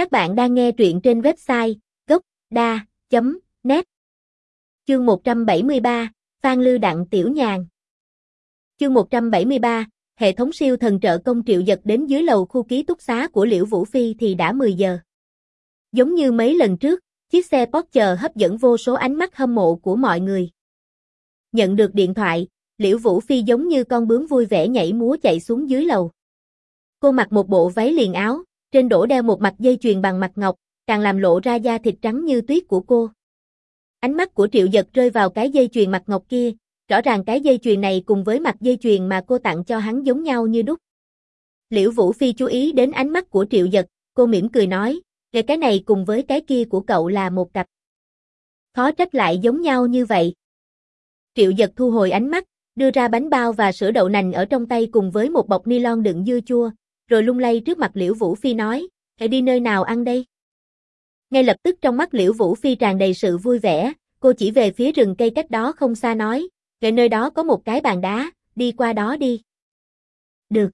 Các bạn đang nghe truyện trên website gốc.da.net Chương 173, Phan Lư Đặng Tiểu Nhàn Chương 173, hệ thống siêu thần trợ công triệu giật đến dưới lầu khu ký túc xá của Liễu Vũ Phi thì đã 10 giờ. Giống như mấy lần trước, chiếc xe Porsche hấp dẫn vô số ánh mắt hâm mộ của mọi người. Nhận được điện thoại, Liễu Vũ Phi giống như con bướm vui vẻ nhảy múa chạy xuống dưới lầu. Cô mặc một bộ váy liền áo, trên đổ đeo một mặt dây chuyền bằng mặt ngọc, càng làm lộ ra da thịt trắng như tuyết của cô. Ánh mắt của Triệu Dật rơi vào cái dây chuyền mặt ngọc kia, rõ ràng cái dây chuyền này cùng với mặt dây chuyền mà cô tặng cho hắn giống nhau như đúc. Liễu Vũ Phi chú ý đến ánh mắt của Triệu Dật, cô mỉm cười nói, cái cái này cùng với cái kia của cậu là một cặp. Khó trách lại giống nhau như vậy. Triệu Dật thu hồi ánh mắt, đưa ra bánh bao và sữa đậu nành ở trong tay cùng với một bọc ni lon đựng dưa chua, rồi lung lay trước mặt Liễu Vũ Phi nói, hãy đi nơi nào ăn đây? Ngay lập tức trong mắt Liễu Vũ Phi tràn đầy sự vui vẻ, cô chỉ về phía rừng cây cách đó không xa nói, về nơi đó có một cái bàn đá, đi qua đó đi. Được.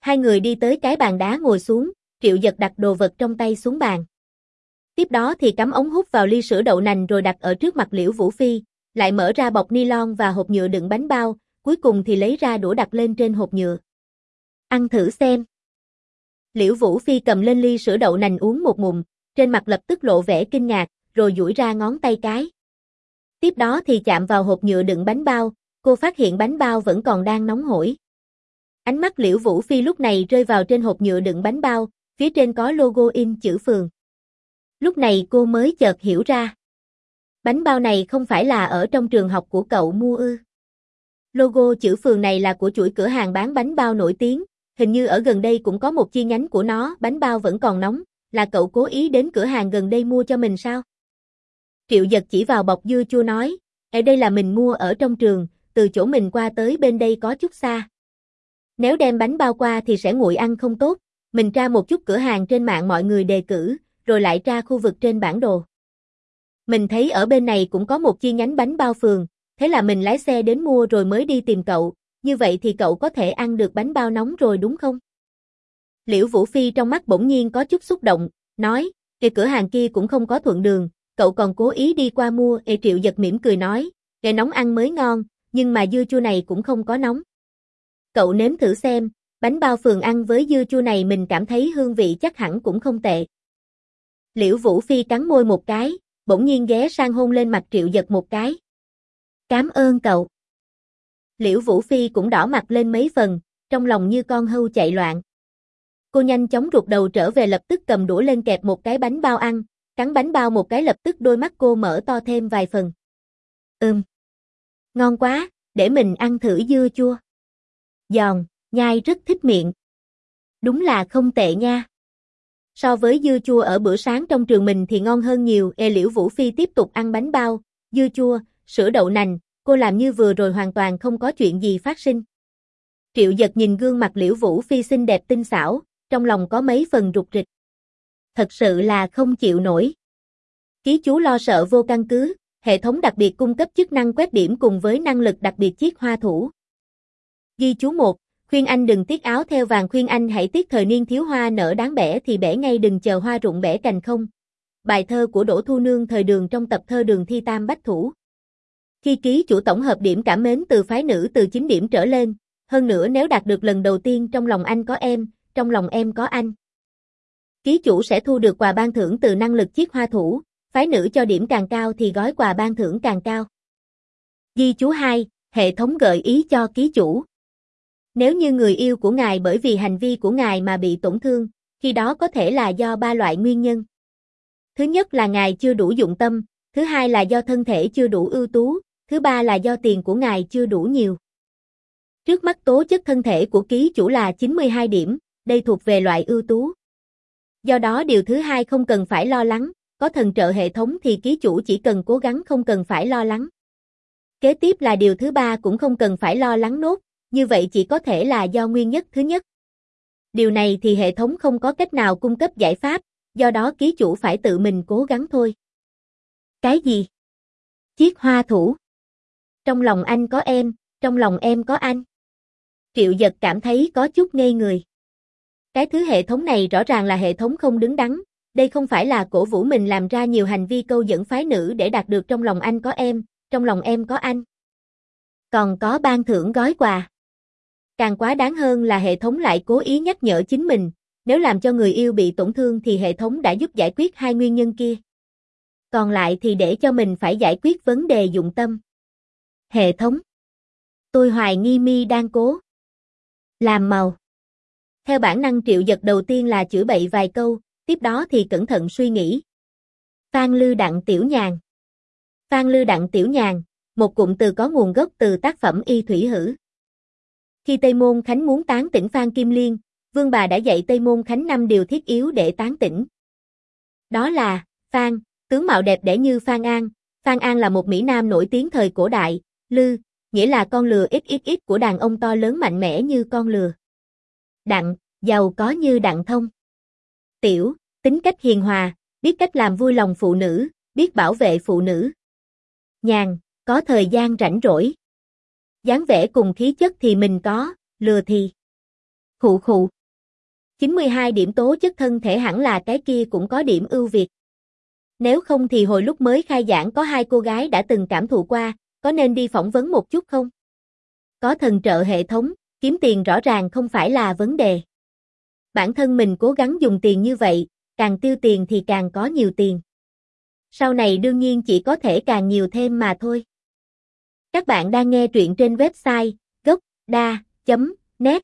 Hai người đi tới cái bàn đá ngồi xuống, triệu giật đặt đồ vật trong tay xuống bàn. Tiếp đó thì cắm ống hút vào ly sữa đậu nành rồi đặt ở trước mặt Liễu Vũ Phi, lại mở ra bọc ni lon và hộp nhựa đựng bánh bao, cuối cùng thì lấy ra đũa đặt lên trên hộp nhựa. Ăn thử xem. Liễu Vũ Phi cầm lên ly sữa đậu nành uống một ngụm, trên mặt lập tức lộ vẻ kinh ngạc, rồi duỗi ra ngón tay cái. Tiếp đó thì chạm vào hộp nhựa đựng bánh bao, cô phát hiện bánh bao vẫn còn đang nóng hổi. Ánh mắt Liễu Vũ Phi lúc này rơi vào trên hộp nhựa đựng bánh bao, phía trên có logo in chữ phường. Lúc này cô mới chợt hiểu ra. Bánh bao này không phải là ở trong trường học của cậu mua ư. Logo chữ phường này là của chuỗi cửa hàng bán bánh bao nổi tiếng, hình như ở gần đây cũng có một chi nhánh của nó, bánh bao vẫn còn nóng, là cậu cố ý đến cửa hàng gần đây mua cho mình sao? Triệu giật chỉ vào bọc dưa chua nói, ở đây là mình mua ở trong trường, từ chỗ mình qua tới bên đây có chút xa. Nếu đem bánh bao qua thì sẽ nguội ăn không tốt, mình tra một chút cửa hàng trên mạng mọi người đề cử, rồi lại tra khu vực trên bản đồ. Mình thấy ở bên này cũng có một chi nhánh bánh bao phường, thế là mình lái xe đến mua rồi mới đi tìm cậu, như vậy thì cậu có thể ăn được bánh bao nóng rồi đúng không? Liễu Vũ Phi trong mắt bỗng nhiên có chút xúc động, nói, cái cửa hàng kia cũng không có thuận đường, cậu còn cố ý đi qua mua, Ê Triệu giật mỉm cười nói, cái nóng ăn mới ngon, nhưng mà dưa chua này cũng không có nóng. Cậu nếm thử xem, bánh bao phường ăn với dưa chua này mình cảm thấy hương vị chắc hẳn cũng không tệ. Liễu Vũ Phi cắn môi một cái, bỗng nhiên ghé sang hôn lên mặt Triệu giật một cái. Cảm ơn cậu. Liễu Vũ Phi cũng đỏ mặt lên mấy phần, trong lòng như con hưu chạy loạn. Cô nhanh chóng rụt đầu trở về lập tức cầm đũa lên kẹp một cái bánh bao ăn, cắn bánh bao một cái lập tức đôi mắt cô mở to thêm vài phần. Ừm. Ngon quá, để mình ăn thử dưa chua. Giòn, nhai rất thích miệng. Đúng là không tệ nha. So với dưa chua ở bữa sáng trong trường mình thì ngon hơn nhiều. E Liễu Vũ Phi tiếp tục ăn bánh bao, dưa chua, sữa đậu nành, cô làm như vừa rồi hoàn toàn không có chuyện gì phát sinh. Triệu giật nhìn gương mặt Liễu Vũ Phi xinh đẹp tinh xảo, trong lòng có mấy phần rụt rịch. Thật sự là không chịu nổi. Ký chú lo sợ vô căn cứ, hệ thống đặc biệt cung cấp chức năng quét điểm cùng với năng lực đặc biệt chiết hoa thủ. Ghi chú 1, khuyên anh đừng tiếc áo theo vàng khuyên anh hãy tiếc thời niên thiếu hoa nở đáng bẻ thì bẻ ngay đừng chờ hoa rụng bẻ cành không. Bài thơ của Đỗ Thu Nương thời đường trong tập thơ đường thi tam bách thủ. Khi ký chủ tổng hợp điểm cảm mến từ phái nữ từ 9 điểm trở lên, hơn nữa nếu đạt được lần đầu tiên trong lòng anh có em, trong lòng em có anh. Ký chủ sẽ thu được quà ban thưởng từ năng lực chiếc hoa thủ, phái nữ cho điểm càng cao thì gói quà ban thưởng càng cao. Di chú 2, hệ thống gợi ý cho ký chủ. Nếu như người yêu của ngài bởi vì hành vi của ngài mà bị tổn thương, khi đó có thể là do ba loại nguyên nhân. Thứ nhất là ngài chưa đủ dụng tâm, thứ hai là do thân thể chưa đủ ưu tú, thứ ba là do tiền của ngài chưa đủ nhiều. Trước mắt tố chất thân thể của ký chủ là 92 điểm, đây thuộc về loại ưu tú. Do đó điều thứ hai không cần phải lo lắng, có thần trợ hệ thống thì ký chủ chỉ cần cố gắng không cần phải lo lắng. Kế tiếp là điều thứ ba cũng không cần phải lo lắng nốt, như vậy chỉ có thể là do nguyên nhất thứ nhất. Điều này thì hệ thống không có cách nào cung cấp giải pháp, do đó ký chủ phải tự mình cố gắng thôi. Cái gì? Chiếc hoa thủ. Trong lòng anh có em, trong lòng em có anh. Triệu giật cảm thấy có chút ngây người. Cái thứ hệ thống này rõ ràng là hệ thống không đứng đắn, đây không phải là cổ vũ mình làm ra nhiều hành vi câu dẫn phái nữ để đạt được trong lòng anh có em, trong lòng em có anh. Còn có ban thưởng gói quà. Càng quá đáng hơn là hệ thống lại cố ý nhắc nhở chính mình, nếu làm cho người yêu bị tổn thương thì hệ thống đã giúp giải quyết hai nguyên nhân kia. Còn lại thì để cho mình phải giải quyết vấn đề dụng tâm. Hệ thống. Tôi hoài nghi mi đang cố. Làm màu. Theo bản năng triệu giật đầu tiên là chửi bậy vài câu, tiếp đó thì cẩn thận suy nghĩ. Phan Lư Đặng Tiểu Nhàn Phan Lư Đặng Tiểu Nhàn, một cụm từ có nguồn gốc từ tác phẩm Y Thủy Hử. Khi Tây Môn Khánh muốn tán tỉnh Phan Kim Liên, Vương bà đã dạy Tây Môn Khánh năm điều thiết yếu để tán tỉnh. Đó là, Phan, tướng mạo đẹp đẽ như Phan An, Phan An là một Mỹ Nam nổi tiếng thời cổ đại, Lư, nghĩa là con lừa ít ít ít của đàn ông to lớn mạnh mẽ như con lừa. Đặng, giàu có như đặng thông. Tiểu, tính cách hiền hòa, biết cách làm vui lòng phụ nữ, biết bảo vệ phụ nữ. Nhàn, có thời gian rảnh rỗi. dáng vẻ cùng khí chất thì mình có, lừa thì. Khụ khụ. 92 điểm tố chất thân thể hẳn là cái kia cũng có điểm ưu việt. Nếu không thì hồi lúc mới khai giảng có hai cô gái đã từng cảm thụ qua, có nên đi phỏng vấn một chút không? Có thần trợ hệ thống, kiếm tiền rõ ràng không phải là vấn đề. Bản thân mình cố gắng dùng tiền như vậy, càng tiêu tiền thì càng có nhiều tiền. Sau này đương nhiên chỉ có thể càng nhiều thêm mà thôi. Các bạn đang nghe truyện trên website gocda.net